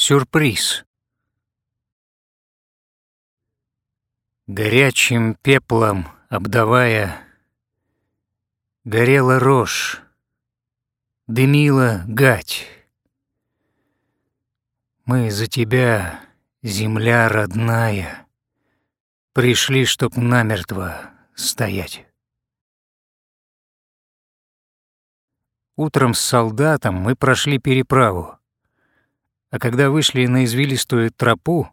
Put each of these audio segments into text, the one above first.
Сюрприз. Горячим пеплом обдавая, Горела рожь, дымила гать. Мы за тебя, земля родная, Пришли, чтоб намертво стоять. Утром с солдатом мы прошли переправу, а когда вышли на извилистую тропу,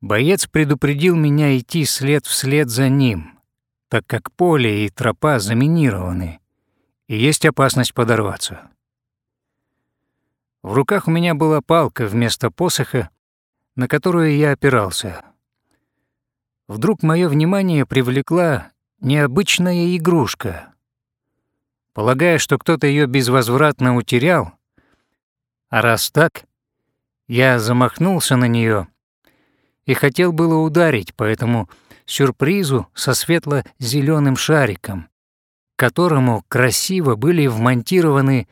боец предупредил меня идти след вслед за ним, так как поле и тропа заминированы, и есть опасность подорваться. В руках у меня была палка вместо посоха, на которую я опирался. Вдруг мое внимание привлекла необычная игрушка — полагая, что кто-то ее безвозвратно утерял, а раз так, я замахнулся на нее и хотел было ударить по этому сюрпризу со светло-зеленым шариком, к которому красиво были вмонтированы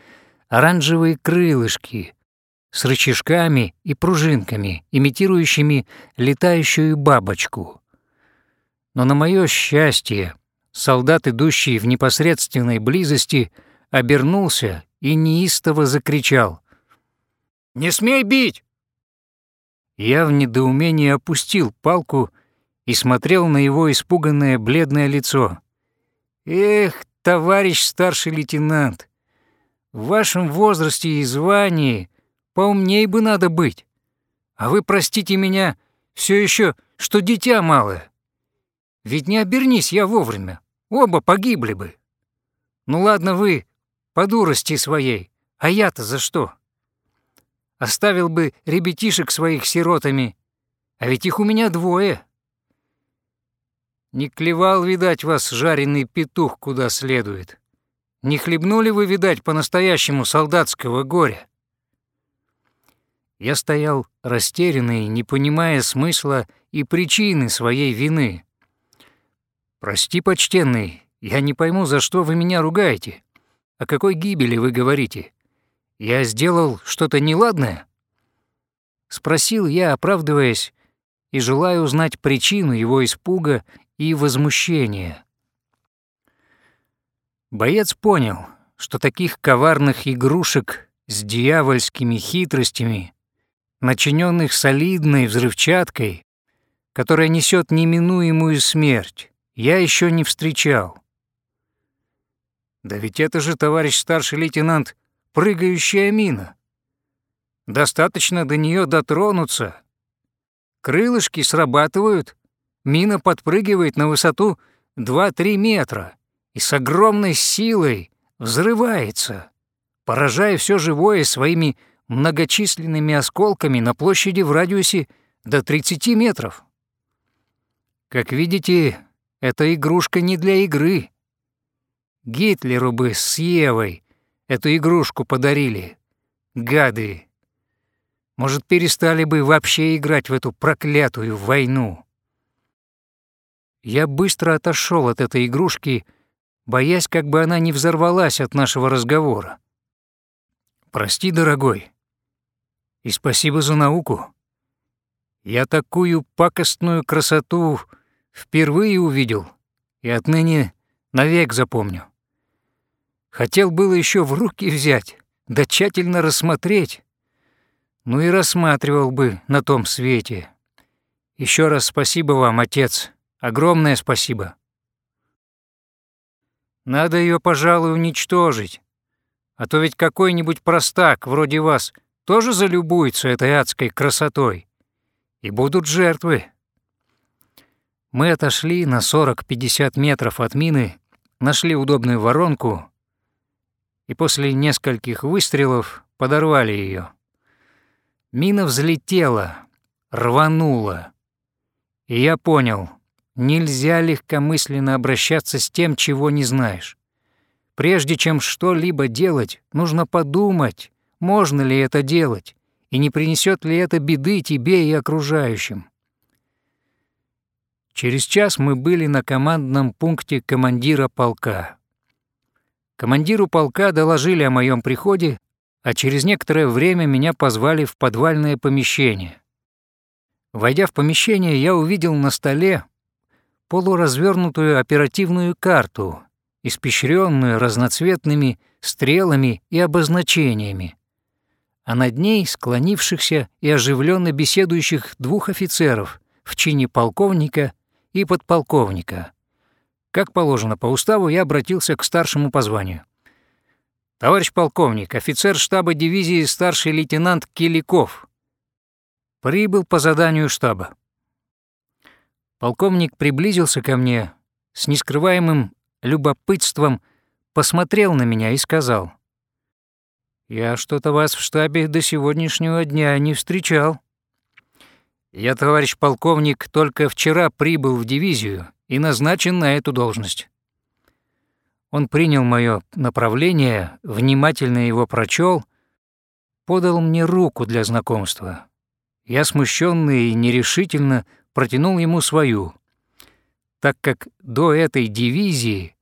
оранжевые крылышки с рычажками и пружинками, имитирующими летающую бабочку. Но на мое счастье солдат, идущий в непосредственной близости, обернулся и неистово закричал. «Не смей бить!» Я в недоумении опустил палку и смотрел на его испуганное бледное лицо. «Эх, товарищ старший лейтенант, в вашем возрасте и звании поумней бы надо быть. А вы, простите меня, все еще, что дитя малое. Ведь не обернись я вовремя, оба погибли бы. Ну ладно вы, по дурости своей, а я-то за что? Оставил бы ребятишек своих сиротами, а ведь их у меня двое. Не клевал, видать, вас жареный петух куда следует. Не хлебнули вы, видать, по-настоящему солдатского горя? Я стоял растерянный, не понимая смысла и причины своей вины. «Прости, почтенный, я не пойму, за что вы меня ругаете. О какой гибели вы говорите? Я сделал что-то неладное?» Спросил я, оправдываясь, и желая узнать причину его испуга и возмущения. Боец понял, что таких коварных игрушек с дьявольскими хитростями, начиненных солидной взрывчаткой, которая несет неминуемую смерть, я еще не встречал. Да ведь это же, товарищ старший лейтенант, прыгающая мина. Достаточно до нее дотронуться. Крылышки срабатывают, мина подпрыгивает на высоту 2-3 метра и с огромной силой взрывается, поражая все живое своими многочисленными осколками на площади в радиусе до 30 метров. Как видите, эта игрушка не для игры. Гитлеру бы с Евой эту игрушку подарили. Гады. Может, перестали бы вообще играть в эту проклятую войну. Я быстро отошел от этой игрушки, боясь, как бы она не взорвалась от нашего разговора. «Прости, дорогой, и спасибо за науку. Я такую пакостную красоту Впервые увидел и отныне навек запомню. Хотел было еще в руки взять, да тщательно рассмотреть. Ну и рассматривал бы на том свете. Еще раз спасибо вам, отец. Огромное спасибо. Надо ее, пожалуй, уничтожить. А то ведь какой-нибудь простак, вроде вас, тоже залюбуется этой адской красотой. И будут жертвы. Мы отошли на 40-50 метров от мины, нашли удобную воронку и после нескольких выстрелов подорвали ее. Мина взлетела, рванула. И я понял, нельзя легкомысленно обращаться с тем, чего не знаешь. Прежде чем что-либо делать, нужно подумать, можно ли это делать, и не принесет ли это беды тебе и окружающим. Через час мы были на командном пункте командира полка. Командиру полка доложили о моем приходе, а через некоторое время меня позвали в подвальное помещение. Войдя в помещение, я увидел на столе полуразвернутую оперативную карту, испещренную разноцветными стрелами и обозначениями, а над ней склонившихся и оживленно беседующих двух офицеров в чине полковника и подполковника. Как положено по уставу, я обратился к старшему по званию. «Товарищ полковник, офицер штаба дивизии старший лейтенант Киликов. Прибыл по заданию штаба». Полковник приблизился ко мне с нескрываемым любопытством, посмотрел на меня и сказал, «Я что-то вас в штабе до сегодняшнего дня не встречал». «Я, товарищ полковник, только вчера прибыл в дивизию и назначен на эту должность». Он принял мое направление, внимательно его прочел, подал мне руку для знакомства. Я, смущенный и нерешительно, протянул ему свою, так как до этой дивизии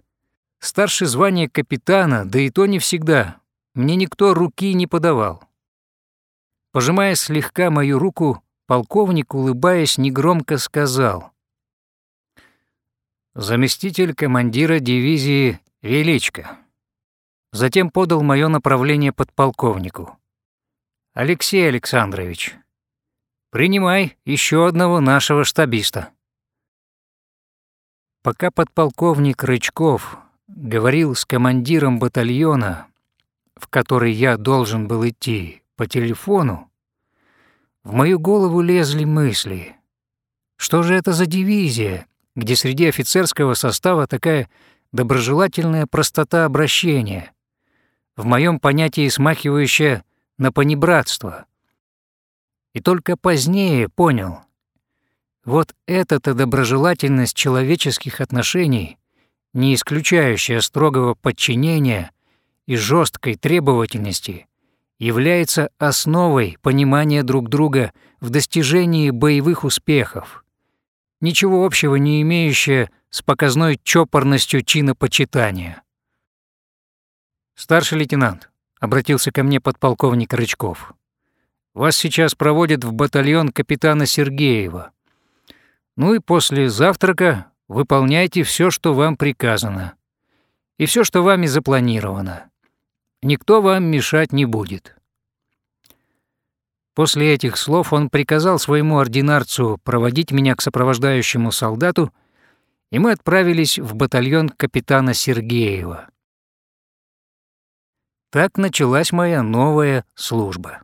старше звания капитана, да и то не всегда, мне никто руки не подавал. Пожимая слегка мою руку, полковник, улыбаясь, негромко сказал. «Заместитель командира дивизии Величко». Затем подал мое направление подполковнику. «Алексей Александрович, принимай еще одного нашего штабиста». Пока подполковник Рычков говорил с командиром батальона, в который я должен был идти, по телефону, в мою голову лезли мысли. Что же это за дивизия, где среди офицерского состава такая доброжелательная простота обращения, в моем понятии смахивающая на понебратство? И только позднее понял, вот эта-то доброжелательность человеческих отношений, не исключающая строгого подчинения и жесткой требовательности, является основой понимания друг друга в достижении боевых успехов, ничего общего не имеющая с показной чопорностью чинопочитания. «Старший лейтенант», — обратился ко мне подполковник Рычков, «вас сейчас проводят в батальон капитана Сергеева. Ну и после завтрака выполняйте все, что вам приказано, и все, что вами запланировано. Никто вам мешать не будет». После этих слов он приказал своему ординарцу проводить меня к сопровождающему солдату, и мы отправились в батальон капитана Сергеева. Так началась моя новая служба.